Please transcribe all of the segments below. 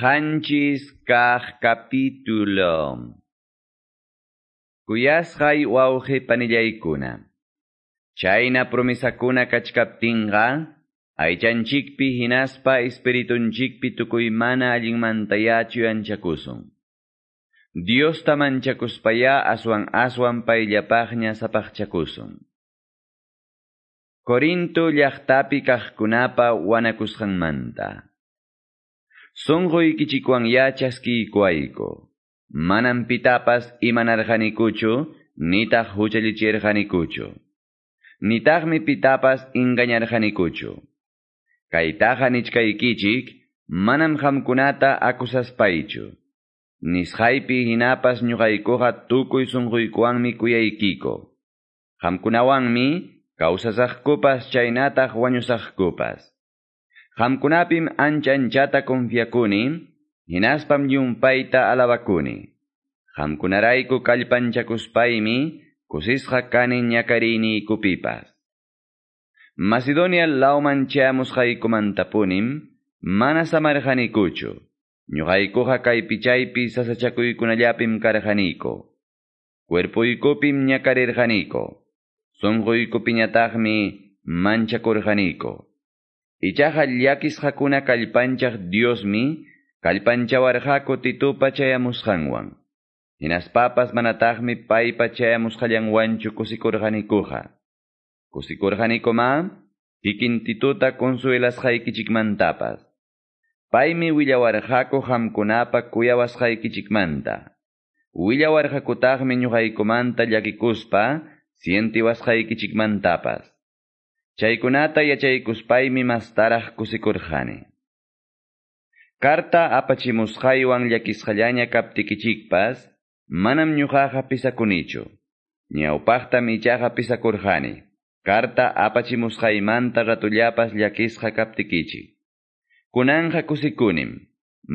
Hanchis kah capítulo. Kuyasqay wawqi panillaykuna. Chayna promisakuna kachkaptinqa, aychanchikpi hinaspa espiritunchikpi tukuy mana allinmantayachu anchakusun. Dios tamanchakuspaya aswan aswan payllapaqña sapaqchakusun. Corinto llaqtapi kaqkunapa wanakusqanmanta. Sonqoykichikwan yachaskiykuayku. Manam pitapas imanarqanikuchu, nitaq huchallichirqanikuchu. Nitaqmi pitapas ingañarqanikuchu. Kaytaqa nichkaykichik, manam qamkunata akusaspaychu. Nisqaypi hinapas ñuqaykuqa tukuy sunquykuwanmi kuyaykiko. Qamkunawanmi kawsasaqkupas chaynataq wañusaqkupas. Qamkunapim ancha anchata confiakuni, hinaspam yumpayta alabakuni. Qamkunarayku kallpanchakuspaymi, kusisqa kani ñakariniykupipas. Macedonia lauman chayamusqaykumantapunim, mana samarqanikuchu. Ñuqaykuqa kaypi chaypi sasachakuykunallapim karqaniko. Cuerpuykupim ñakarirqaniko. Sunquykupiñataqmi manchakurqaniko. Ichaqa llakisqakuna kallpanchaq Diosmi kallpanchawarqaku titupa chayamusqanwan. Hinaspapas manataqmi paypa chayamusqallanwanchu kusikurqanikuqa. Kusikurqanikuma kikin tituta consuelasqaykichikmantapas. Paymi willawarqaku qamkunapa kuyawasqaykichikmanta. Willawarqakutaqmi ñuqaykumanta llakikuspa sientiwasqaykichikmantapas. Chaykunata yachaykuspaymi mastaraq kusikurqani. Karta apachimusqaywan llakisqallaña kaptikichikpas, manam ñuqaqa pisakunichu. Ñawpaqtam ichaqa pisakurqani. Karta apachimusqaymanta ratullapas llakisqa kaptikichik. Kunanqa kusikunim.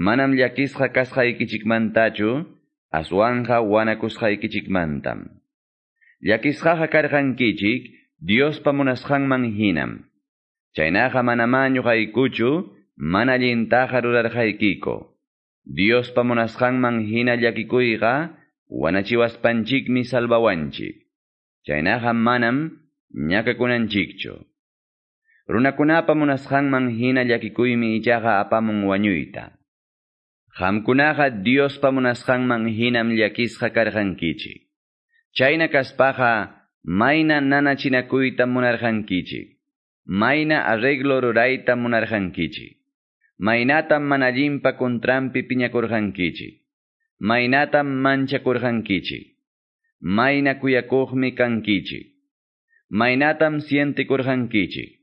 Manam llakisqa kasqaykichikmantachu, aswanqa wanakusqaykichikmantam. Llakisqaqa karqankichik, Diospa munasqanman hinam. Chaynaqa manama ñuqaykuchu, mana allintaqa rurarqaykiko. Diospa munasqanman hina llakikuyqa, wanachiwaspanchikmi salvawanchik. Chaynaqa manam ñakakunanchikchu. Runakunapa munasqanman hina llakikuymi ichaqa apamun wañuyta. Qamkunaqa Diospa munasqanman hinam llakisqa karqankichik. Chayna mayna nanachinakuyta munarqankichik. Mayna arreglo rurayta munarqankichik. Maynatam mana allinpa kontrampi piñakurqankichik. Maynatam manchakurqankichik. Mayna kuyakuqmi kankichik. Maynatam sientikurqankichik.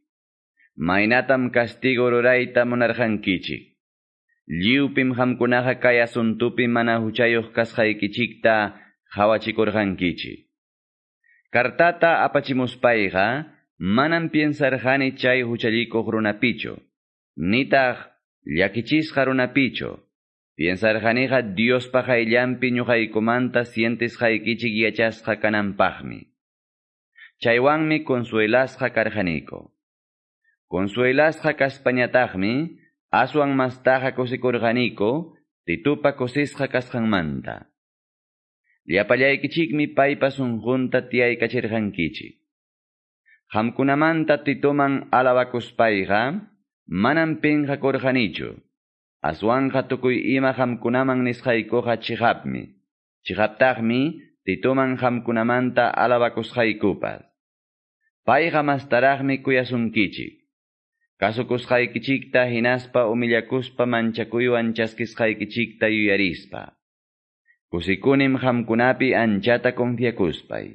Maynatam castigo rurayta munarqankichik. Lliwpim qamkunaqa kay asuntupi mana huchayuq kasqaykichikta. Kartata apachimuspayqa manam piensarqani chay huchallikuq runapichu, nitaq llakichisqa runapichu. Piensarqaniqa Diospa qayllanpi ñuqaykumanta sientisqaykichik yachasqa kananpaqmi. Chaywanmi consuelasqa karqaniko. Consuelasqa kaspañataqmi aswan mastaqa kusikurqaniko titupa kusisqa kasqanmanta. Llapallaykichikmi paypa sunqunta tiyaykachirqankichik. Qamkunamanta tituman alabakuspayqa manam pinqakurqanichu. Aswanqa tukuy ima qamkunaman nisqaykuqa chihapmi. Chihaptaqmi tituman qamkunamanta alabakusqaykupas. Payqa mastaraqmi kuyasunkichik. Kasukusqaykichikta hinaspa umillakuspa manchakuywan chaskisqaykichikta yuyarispa. Kushikuynii qamkunapi aychata kuntyakushqay.